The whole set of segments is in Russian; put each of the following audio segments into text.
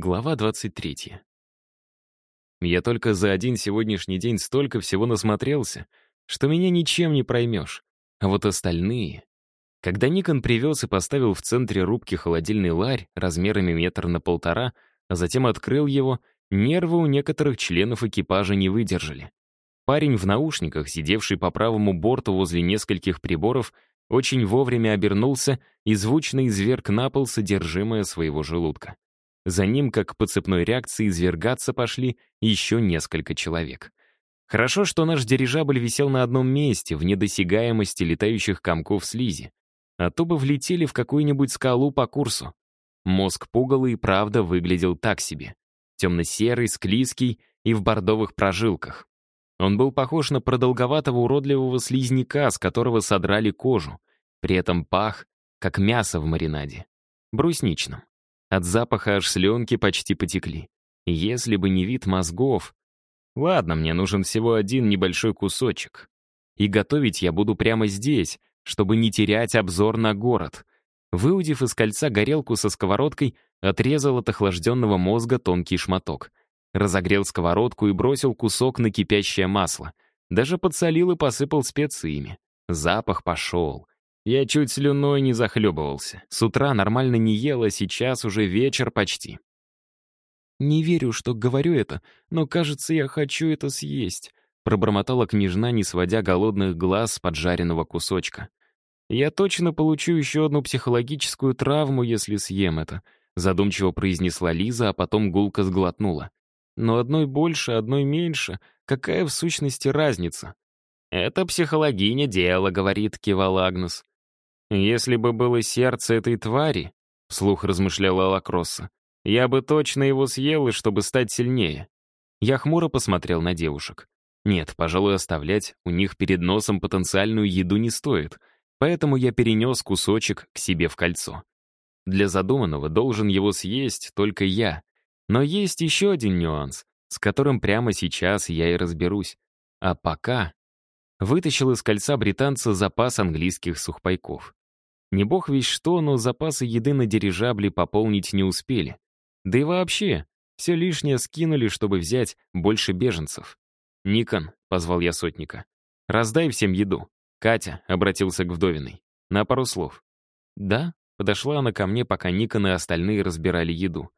Глава 23. Я только за один сегодняшний день столько всего насмотрелся, что меня ничем не проймешь. А вот остальные... Когда Никон привез и поставил в центре рубки холодильный ларь размерами метр на полтора, а затем открыл его, нервы у некоторых членов экипажа не выдержали. Парень в наушниках, сидевший по правому борту возле нескольких приборов, очень вовремя обернулся и звучно изверг на пол содержимое своего желудка. За ним, как по цепной реакции, извергаться пошли еще несколько человек. Хорошо, что наш дирижабль висел на одном месте, в недосягаемости летающих комков слизи. А то бы влетели в какую-нибудь скалу по курсу. Мозг пугала и правда выглядел так себе. Темно-серый, склизкий и в бордовых прожилках. Он был похож на продолговатого уродливого слизняка, с которого содрали кожу. При этом пах, как мясо в маринаде. Брусничном. От запаха аж слюнки почти потекли. Если бы не вид мозгов... Ладно, мне нужен всего один небольшой кусочек. И готовить я буду прямо здесь, чтобы не терять обзор на город. Выудив из кольца горелку со сковородкой, отрезал от охлажденного мозга тонкий шматок. Разогрел сковородку и бросил кусок на кипящее масло. Даже подсолил и посыпал специями. Запах пошел. Я чуть слюной не захлебывался. С утра нормально не ела, сейчас уже вечер почти. «Не верю, что говорю это, но, кажется, я хочу это съесть», пробормотала княжна, не сводя голодных глаз с поджаренного кусочка. «Я точно получу еще одну психологическую травму, если съем это», задумчиво произнесла Лиза, а потом гулко сглотнула. «Но одной больше, одной меньше. Какая в сущности разница?» «Это психологиня дело», — говорит, кивал Агнес. «Если бы было сердце этой твари», — вслух размышляла Лакросса, «я бы точно его съел, и чтобы стать сильнее». Я хмуро посмотрел на девушек. Нет, пожалуй, оставлять у них перед носом потенциальную еду не стоит, поэтому я перенес кусочек к себе в кольцо. Для задуманного должен его съесть только я. Но есть еще один нюанс, с которым прямо сейчас я и разберусь. А пока вытащил из кольца британца запас английских сухпайков. Не бог весь что, но запасы еды на дирижабле пополнить не успели. Да и вообще, все лишнее скинули, чтобы взять больше беженцев. «Никон», — позвал я сотника, — «раздай всем еду». «Катя», — обратился к вдовиной, — «на пару слов». «Да?» — подошла она ко мне, пока Никон и остальные разбирали еду.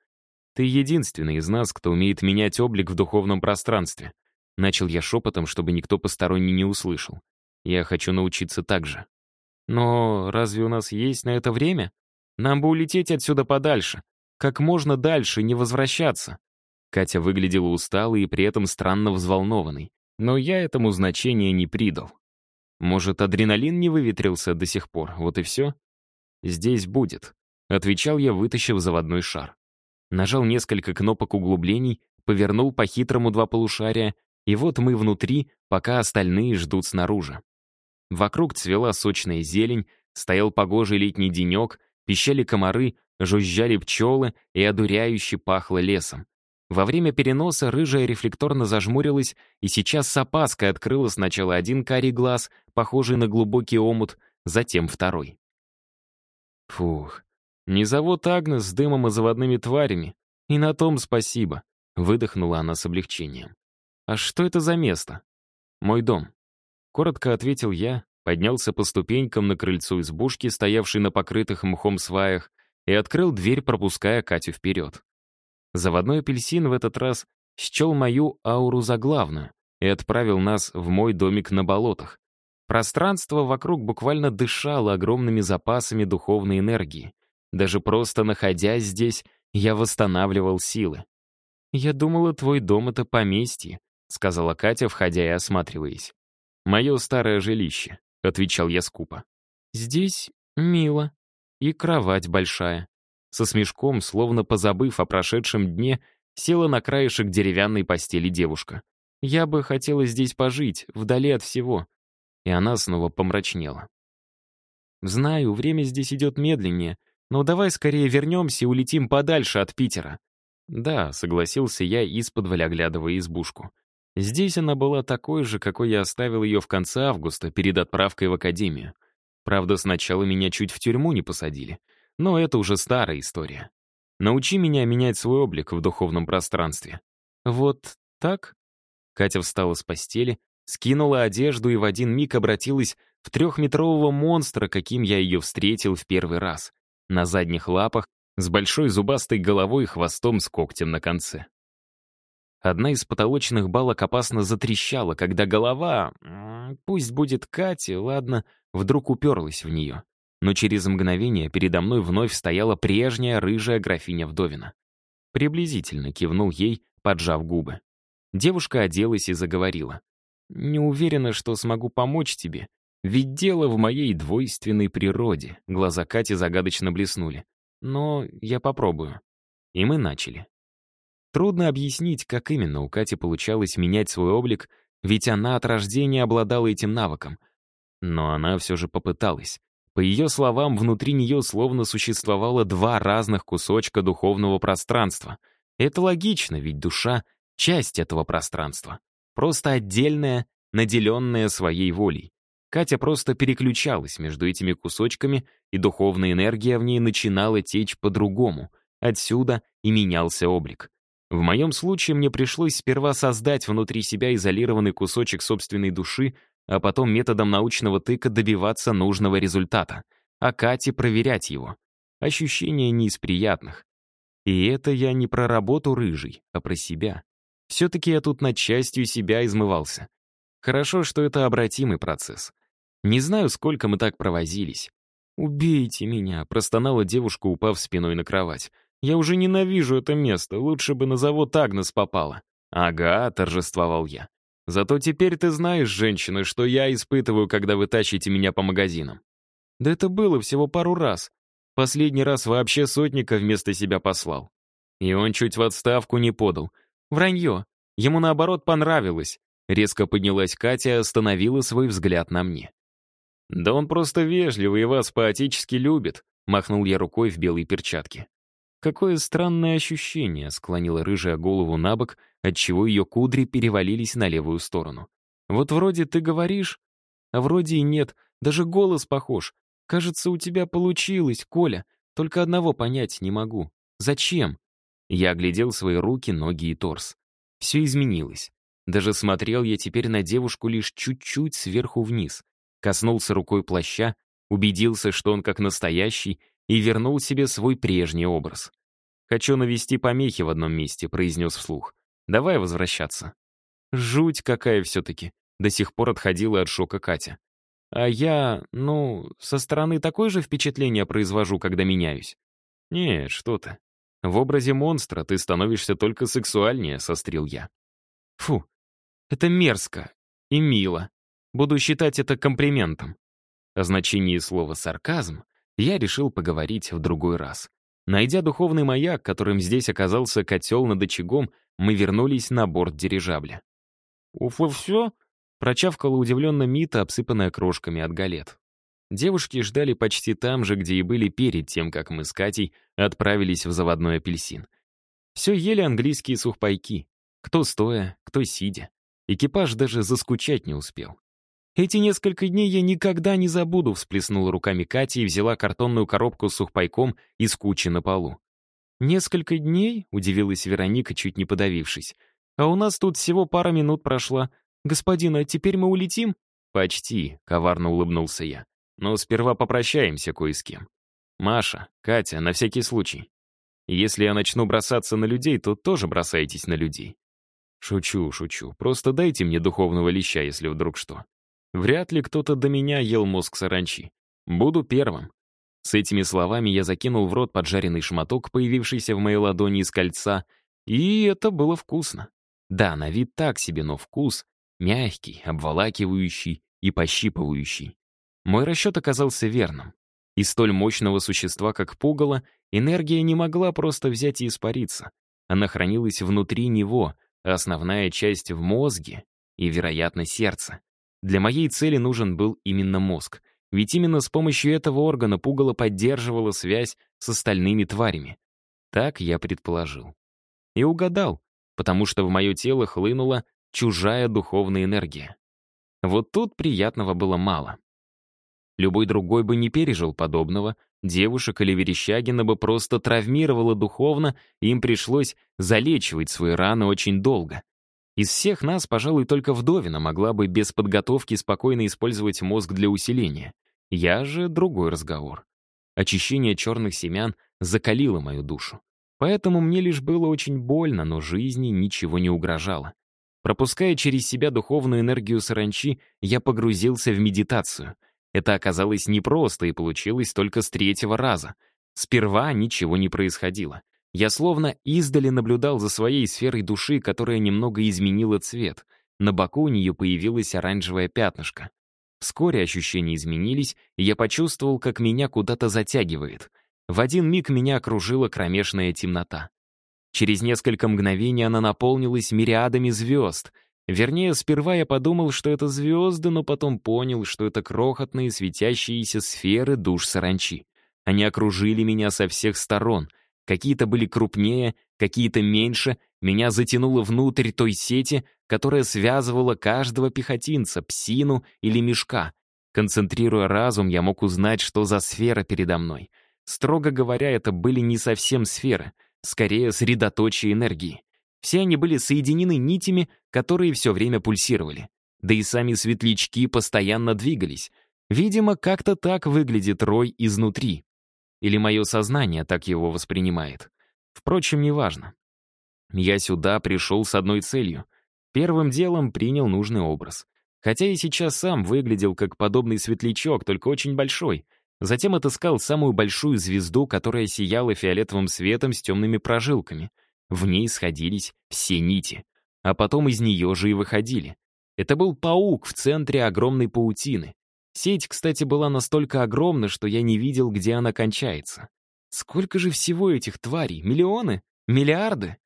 «Ты единственный из нас, кто умеет менять облик в духовном пространстве». Начал я шепотом, чтобы никто посторонний не услышал. «Я хочу научиться так же». Но разве у нас есть на это время? Нам бы улететь отсюда подальше. Как можно дальше, не возвращаться. Катя выглядела усталой и при этом странно взволнованной. Но я этому значения не придал. Может, адреналин не выветрился до сих пор, вот и все? Здесь будет. Отвечал я, вытащив заводной шар. Нажал несколько кнопок углублений, повернул по-хитрому два полушария, и вот мы внутри, пока остальные ждут снаружи. Вокруг цвела сочная зелень, стоял погожий летний денек, пищали комары, жужжали пчелы и одуряюще пахло лесом. Во время переноса рыжая рефлекторно зажмурилась и сейчас с опаской открыла сначала один карий глаз, похожий на глубокий омут, затем второй. Фух, не завод Агнес с дымом и заводными тварями. И на том спасибо, выдохнула она с облегчением. А что это за место? Мой дом. Коротко ответил я, поднялся по ступенькам на крыльцо избушки, стоявшей на покрытых мхом сваях, и открыл дверь, пропуская Катю вперед. Заводной апельсин в этот раз счел мою ауру за главную и отправил нас в мой домик на болотах. Пространство вокруг буквально дышало огромными запасами духовной энергии. Даже просто находясь здесь, я восстанавливал силы. «Я думала, твой дом — это поместье», — сказала Катя, входя и осматриваясь. «Мое старое жилище», — отвечал я скупо. «Здесь мило. И кровать большая». Со смешком, словно позабыв о прошедшем дне, села на краешек деревянной постели девушка. «Я бы хотела здесь пожить, вдали от всего». И она снова помрачнела. «Знаю, время здесь идет медленнее, но давай скорее вернемся и улетим подальше от Питера». «Да», — согласился я, из-под оглядывая избушку. Здесь она была такой же, какой я оставил ее в конце августа перед отправкой в академию. Правда, сначала меня чуть в тюрьму не посадили. Но это уже старая история. Научи меня менять свой облик в духовном пространстве». «Вот так?» Катя встала с постели, скинула одежду и в один миг обратилась в трехметрового монстра, каким я ее встретил в первый раз. На задних лапах, с большой зубастой головой и хвостом с когтем на конце. Одна из потолочных балок опасно затрещала, когда голова, пусть будет Катя, ладно, вдруг уперлась в нее. Но через мгновение передо мной вновь стояла прежняя рыжая графиня Вдовина. Приблизительно кивнул ей, поджав губы. Девушка оделась и заговорила. «Не уверена, что смогу помочь тебе. Ведь дело в моей двойственной природе». Глаза Кати загадочно блеснули. «Но я попробую». И мы начали. Трудно объяснить, как именно у Кати получалось менять свой облик, ведь она от рождения обладала этим навыком. Но она все же попыталась. По ее словам, внутри нее словно существовало два разных кусочка духовного пространства. Это логично, ведь душа часть этого пространства. Просто отдельная, наделенная своей волей. Катя просто переключалась между этими кусочками, и духовная энергия в ней начинала течь по-другому. Отсюда и менялся облик. В моем случае мне пришлось сперва создать внутри себя изолированный кусочек собственной души, а потом методом научного тыка добиваться нужного результата, а Кате проверять его. Ощущения не из приятных. И это я не про работу рыжий, а про себя. Все-таки я тут над частью себя измывался. Хорошо, что это обратимый процесс. Не знаю, сколько мы так провозились. «Убейте меня», — простонала девушка, упав спиной на кровать. «Я уже ненавижу это место, лучше бы на завод Агнес попала». «Ага», — торжествовал я. «Зато теперь ты знаешь, женщина, что я испытываю, когда вы тащите меня по магазинам». «Да это было всего пару раз. Последний раз вообще сотника вместо себя послал. И он чуть в отставку не подал. Вранье. Ему, наоборот, понравилось. Резко поднялась Катя и остановила свой взгляд на мне. «Да он просто вежливый и вас поотечески любит», — махнул я рукой в белой перчатке. «Какое странное ощущение», — склонила рыжая голову на бок, отчего ее кудри перевалились на левую сторону. «Вот вроде ты говоришь, а вроде и нет, даже голос похож. Кажется, у тебя получилось, Коля, только одного понять не могу. Зачем?» Я оглядел свои руки, ноги и торс. Все изменилось. Даже смотрел я теперь на девушку лишь чуть-чуть сверху вниз. Коснулся рукой плаща, убедился, что он как настоящий, и вернул себе свой прежний образ. «Хочу навести помехи в одном месте», — произнес вслух. «Давай возвращаться». Жуть какая все-таки. До сих пор отходила от шока Катя. А я, ну, со стороны такое же впечатление произвожу, когда меняюсь. Нет, что ты. В образе монстра ты становишься только сексуальнее, сострил я. Фу, это мерзко и мило. Буду считать это комплиментом. О значении слова «сарказм» я решил поговорить в другой раз. Найдя духовный маяк, которым здесь оказался котел над очагом, мы вернулись на борт дирижабля. «Уф, все?» — прочавкала удивленно Мита, обсыпанная крошками от галет. Девушки ждали почти там же, где и были перед тем, как мы с Катей отправились в заводной апельсин. Все ели английские сухпайки. Кто стоя, кто сидя. Экипаж даже заскучать не успел. «Эти несколько дней я никогда не забуду», — всплеснула руками Катя и взяла картонную коробку с сухпайком из кучи на полу. «Несколько дней?» — удивилась Вероника, чуть не подавившись. «А у нас тут всего пара минут прошла. Господин, а теперь мы улетим?» «Почти», — коварно улыбнулся я. Но сперва попрощаемся кое с кем. Маша, Катя, на всякий случай. Если я начну бросаться на людей, то тоже бросайтесь на людей. Шучу, шучу. Просто дайте мне духовного леща, если вдруг что. Вряд ли кто-то до меня ел мозг саранчи. Буду первым. С этими словами я закинул в рот поджаренный шматок, появившийся в моей ладони из кольца, и это было вкусно. Да, на вид так себе, но вкус мягкий, обволакивающий и пощипывающий. Мой расчет оказался верным. Из столь мощного существа, как пугало, энергия не могла просто взять и испариться. Она хранилась внутри него, а основная часть в мозге и, вероятно, сердце. Для моей цели нужен был именно мозг, ведь именно с помощью этого органа пугало поддерживало связь с остальными тварями. Так я предположил. И угадал, потому что в мое тело хлынула чужая духовная энергия. Вот тут приятного было мало. Любой другой бы не пережил подобного, Девушек или Верещагина бы просто травмировало духовно, им пришлось залечивать свои раны очень долго. Из всех нас, пожалуй, только Вдовина могла бы без подготовки спокойно использовать мозг для усиления. Я же другой разговор. Очищение черных семян закалило мою душу. Поэтому мне лишь было очень больно, но жизни ничего не угрожало. Пропуская через себя духовную энергию саранчи, я погрузился в медитацию. Это оказалось непросто и получилось только с третьего раза. Сперва ничего не происходило. Я словно издали наблюдал за своей сферой души, которая немного изменила цвет. На боку у нее появилось оранжевое пятнышко. Вскоре ощущения изменились, и я почувствовал, как меня куда-то затягивает. В один миг меня окружила кромешная темнота. Через несколько мгновений она наполнилась мириадами звезд. Вернее, сперва я подумал, что это звезды, но потом понял, что это крохотные светящиеся сферы душ саранчи. Они окружили меня со всех сторон. Какие-то были крупнее, какие-то меньше. Меня затянуло внутрь той сети, которая связывала каждого пехотинца, псину или мешка. Концентрируя разум, я мог узнать, что за сфера передо мной. Строго говоря, это были не совсем сферы — скорее средоточие энергии. Все они были соединены нитями, которые все время пульсировали. Да и сами светлячки постоянно двигались. Видимо, как-то так выглядит рой изнутри. Или мое сознание так его воспринимает. Впрочем, неважно. Я сюда пришел с одной целью. Первым делом принял нужный образ. Хотя и сейчас сам выглядел как подобный светлячок, только очень большой — Затем отыскал самую большую звезду, которая сияла фиолетовым светом с темными прожилками. В ней сходились все нити. А потом из нее же и выходили. Это был паук в центре огромной паутины. Сеть, кстати, была настолько огромна, что я не видел, где она кончается. Сколько же всего этих тварей? Миллионы? Миллиарды?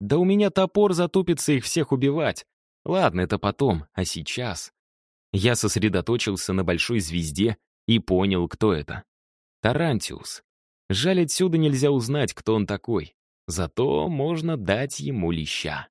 Да у меня топор затупится их всех убивать. Ладно, это потом, а сейчас... Я сосредоточился на большой звезде, и понял, кто это. Тарантиус. Жаль, отсюда нельзя узнать, кто он такой. Зато можно дать ему леща.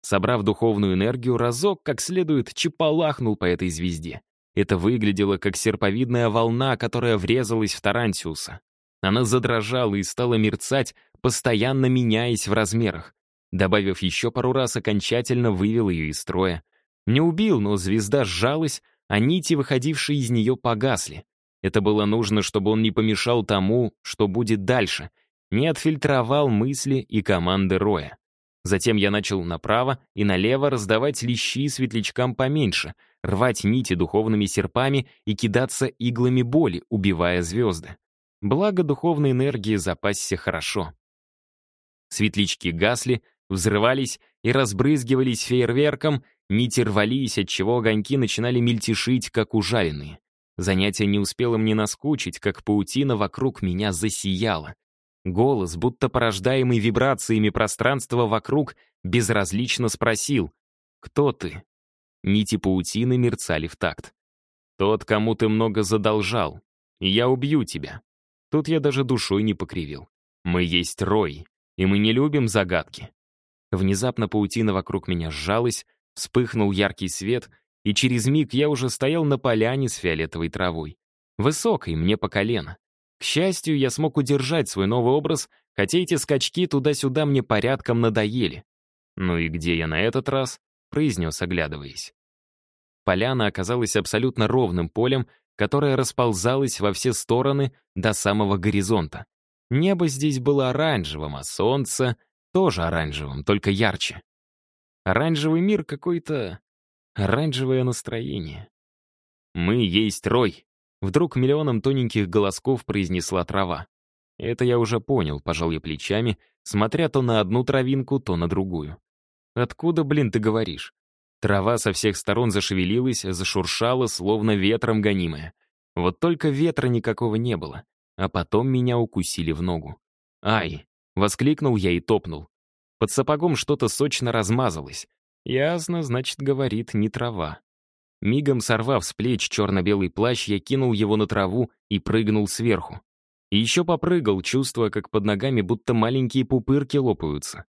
Собрав духовную энергию, разок как следует чепалахнул по этой звезде. Это выглядело как серповидная волна, которая врезалась в Тарантиуса. Она задрожала и стала мерцать, постоянно меняясь в размерах. Добавив еще пару раз, окончательно вывел ее из строя. Не убил, но звезда сжалась, а нити, выходившие из нее, погасли. Это было нужно, чтобы он не помешал тому, что будет дальше, не отфильтровал мысли и команды Роя. Затем я начал направо и налево раздавать лещи светлячкам поменьше, рвать нити духовными серпами и кидаться иглами боли, убивая звезды. Благо духовной энергии запасся хорошо. Светлячки гасли, взрывались и разбрызгивались фейерверком, нити рвались, отчего огоньки начинали мельтешить, как ужаленные. Занятие не успело мне наскучить, как паутина вокруг меня засияла. Голос, будто порождаемый вибрациями пространства вокруг, безразлично спросил «Кто ты?». Нити паутины мерцали в такт. «Тот, кому ты много задолжал. Я убью тебя». Тут я даже душой не покривил. «Мы есть Рой, и мы не любим загадки». Внезапно паутина вокруг меня сжалась, вспыхнул яркий свет — и через миг я уже стоял на поляне с фиолетовой травой. Высокой, мне по колено. К счастью, я смог удержать свой новый образ, хотя эти скачки туда-сюда мне порядком надоели. «Ну и где я на этот раз?» — произнес, оглядываясь. Поляна оказалась абсолютно ровным полем, которое расползалось во все стороны до самого горизонта. Небо здесь было оранжевым, а солнце тоже оранжевым, только ярче. Оранжевый мир какой-то Оранжевое настроение. «Мы есть рой», — вдруг миллионом тоненьких голосков произнесла трава. Это я уже понял, пожал я плечами, смотря то на одну травинку, то на другую. «Откуда, блин, ты говоришь?» Трава со всех сторон зашевелилась, зашуршала, словно ветром гонимая. Вот только ветра никакого не было. А потом меня укусили в ногу. «Ай!» — воскликнул я и топнул. Под сапогом что-то сочно размазалось. Ясно, значит, говорит, не трава. Мигом сорвав с плеч черно-белый плащ, я кинул его на траву и прыгнул сверху. И еще попрыгал, чувствуя, как под ногами будто маленькие пупырки лопаются.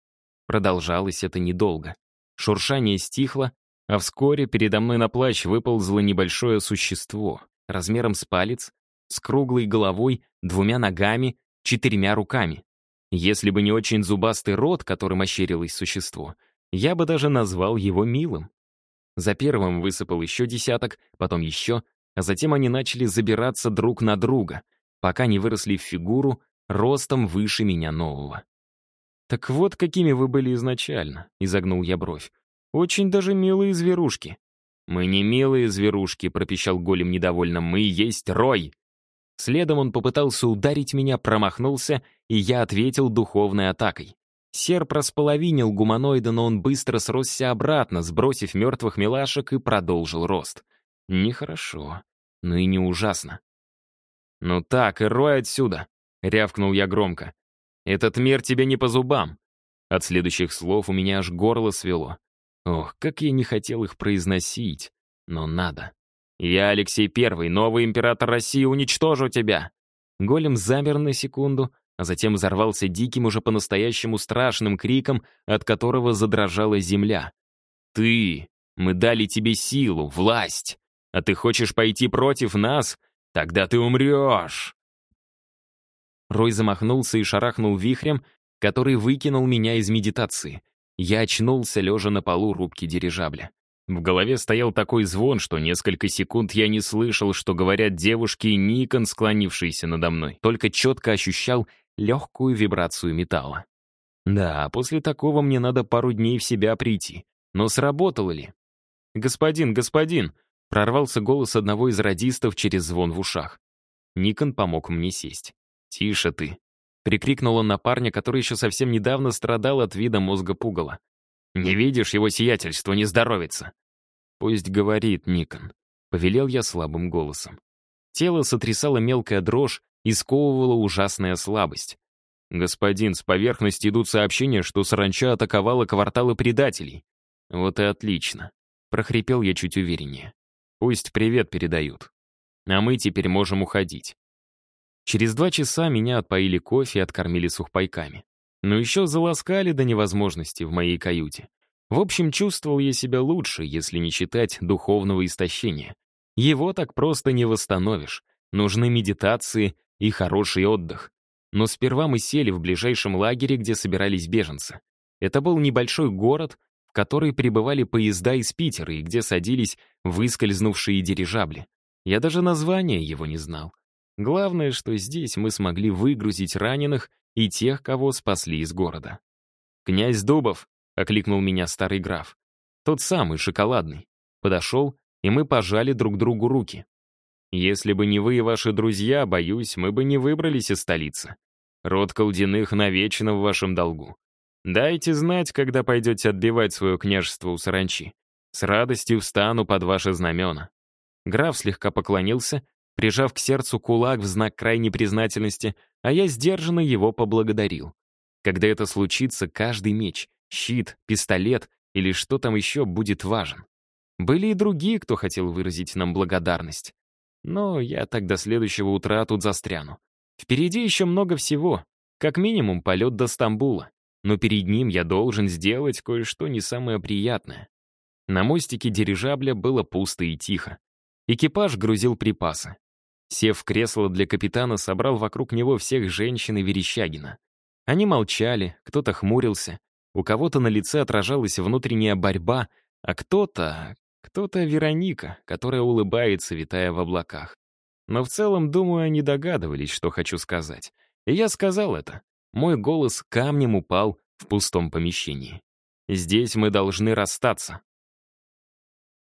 Продолжалось это недолго. Шуршание стихло, а вскоре передо мной на плащ выползло небольшое существо, размером с палец, с круглой головой, двумя ногами, четырьмя руками. Если бы не очень зубастый рот, которым ощерилось существо, я бы даже назвал его милым. За первым высыпал еще десяток, потом еще, а затем они начали забираться друг на друга, пока не выросли в фигуру ростом выше меня нового. «Так вот, какими вы были изначально», — изогнул я бровь. «Очень даже милые зверушки». «Мы не милые зверушки», — пропищал голем недовольно. «Мы есть рой!» Следом он попытался ударить меня, промахнулся, и я ответил духовной атакой. Серп располовинил гуманоида, но он быстро сросся обратно, сбросив мертвых милашек и продолжил рост. Нехорошо, но и не ужасно. «Ну так, и рой отсюда!» — рявкнул я громко. «Этот мир тебе не по зубам!» От следующих слов у меня аж горло свело. Ох, как я не хотел их произносить, но надо. «Я Алексей Первый, новый император России, уничтожу тебя!» Голем замер на секунду, а затем взорвался диким, уже по-настоящему страшным криком, от которого задрожала земля. «Ты! Мы дали тебе силу, власть! А ты хочешь пойти против нас? Тогда ты умрешь!» Рой замахнулся и шарахнул вихрем, который выкинул меня из медитации. Я очнулся, лежа на полу рубки дирижабля. В голове стоял такой звон, что несколько секунд я не слышал, что говорят девушки и Никон, склонившийся надо мной, только четко ощущал легкую вибрацию металла. Да, после такого мне надо пару дней в себя прийти. Но сработало ли? «Господин, господин!» — прорвался голос одного из радистов через звон в ушах. Никон помог мне сесть. «Тише ты!» — прикрикнул он на парня, который еще совсем недавно страдал от вида мозга пугала. «Не видишь, его сиятельство не здоровится!» «Пусть говорит Никон», — повелел я слабым голосом. Тело сотрясало мелкая дрожь, и сковывала ужасная слабость. «Господин, с поверхности идут сообщения, что саранча атаковала кварталы предателей». «Вот и отлично», — прохрипел я чуть увереннее. «Пусть привет передают. А мы теперь можем уходить». Через два часа меня отпоили кофе и откормили сухпайками. Но еще заласкали до невозможности в моей каюте. В общем, чувствовал я себя лучше, если не считать духовного истощения. Его так просто не восстановишь. Нужны медитации и хороший отдых. Но сперва мы сели в ближайшем лагере, где собирались беженцы. Это был небольшой город, в который прибывали поезда из Питера и где садились выскользнувшие дирижабли. Я даже названия его не знал. Главное, что здесь мы смогли выгрузить раненых и тех, кого спасли из города. «Князь Дубов!» — окликнул меня старый граф. Тот самый, шоколадный. Подошел, и мы пожали друг другу руки. Если бы не вы и ваши друзья, боюсь, мы бы не выбрались из столицы. Род колдяных навечно в вашем долгу. Дайте знать, когда пойдете отбивать свое княжество у саранчи. С радостью встану под ваши знамена». Граф слегка поклонился, прижав к сердцу кулак в знак крайней признательности, а я сдержанно его поблагодарил. Когда это случится, каждый меч, щит, пистолет или что там еще будет важен. Были и другие, кто хотел выразить нам благодарность. Но я так до следующего утра тут застряну. Впереди еще много всего. Как минимум полет до Стамбула. Но перед ним я должен сделать кое-что не самое приятное. На мостике дирижабля было пусто и тихо. Экипаж грузил припасы. Сев в кресло для капитана, собрал вокруг него всех женщин и Верещагина. Они молчали, кто-то хмурился, у кого-то на лице отражалась внутренняя борьба, а кто-то, кто-то Вероника, которая улыбается, витая в облаках. Но в целом, думаю, они догадывались, что хочу сказать. И я сказал это. Мой голос камнем упал в пустом помещении. Здесь мы должны расстаться.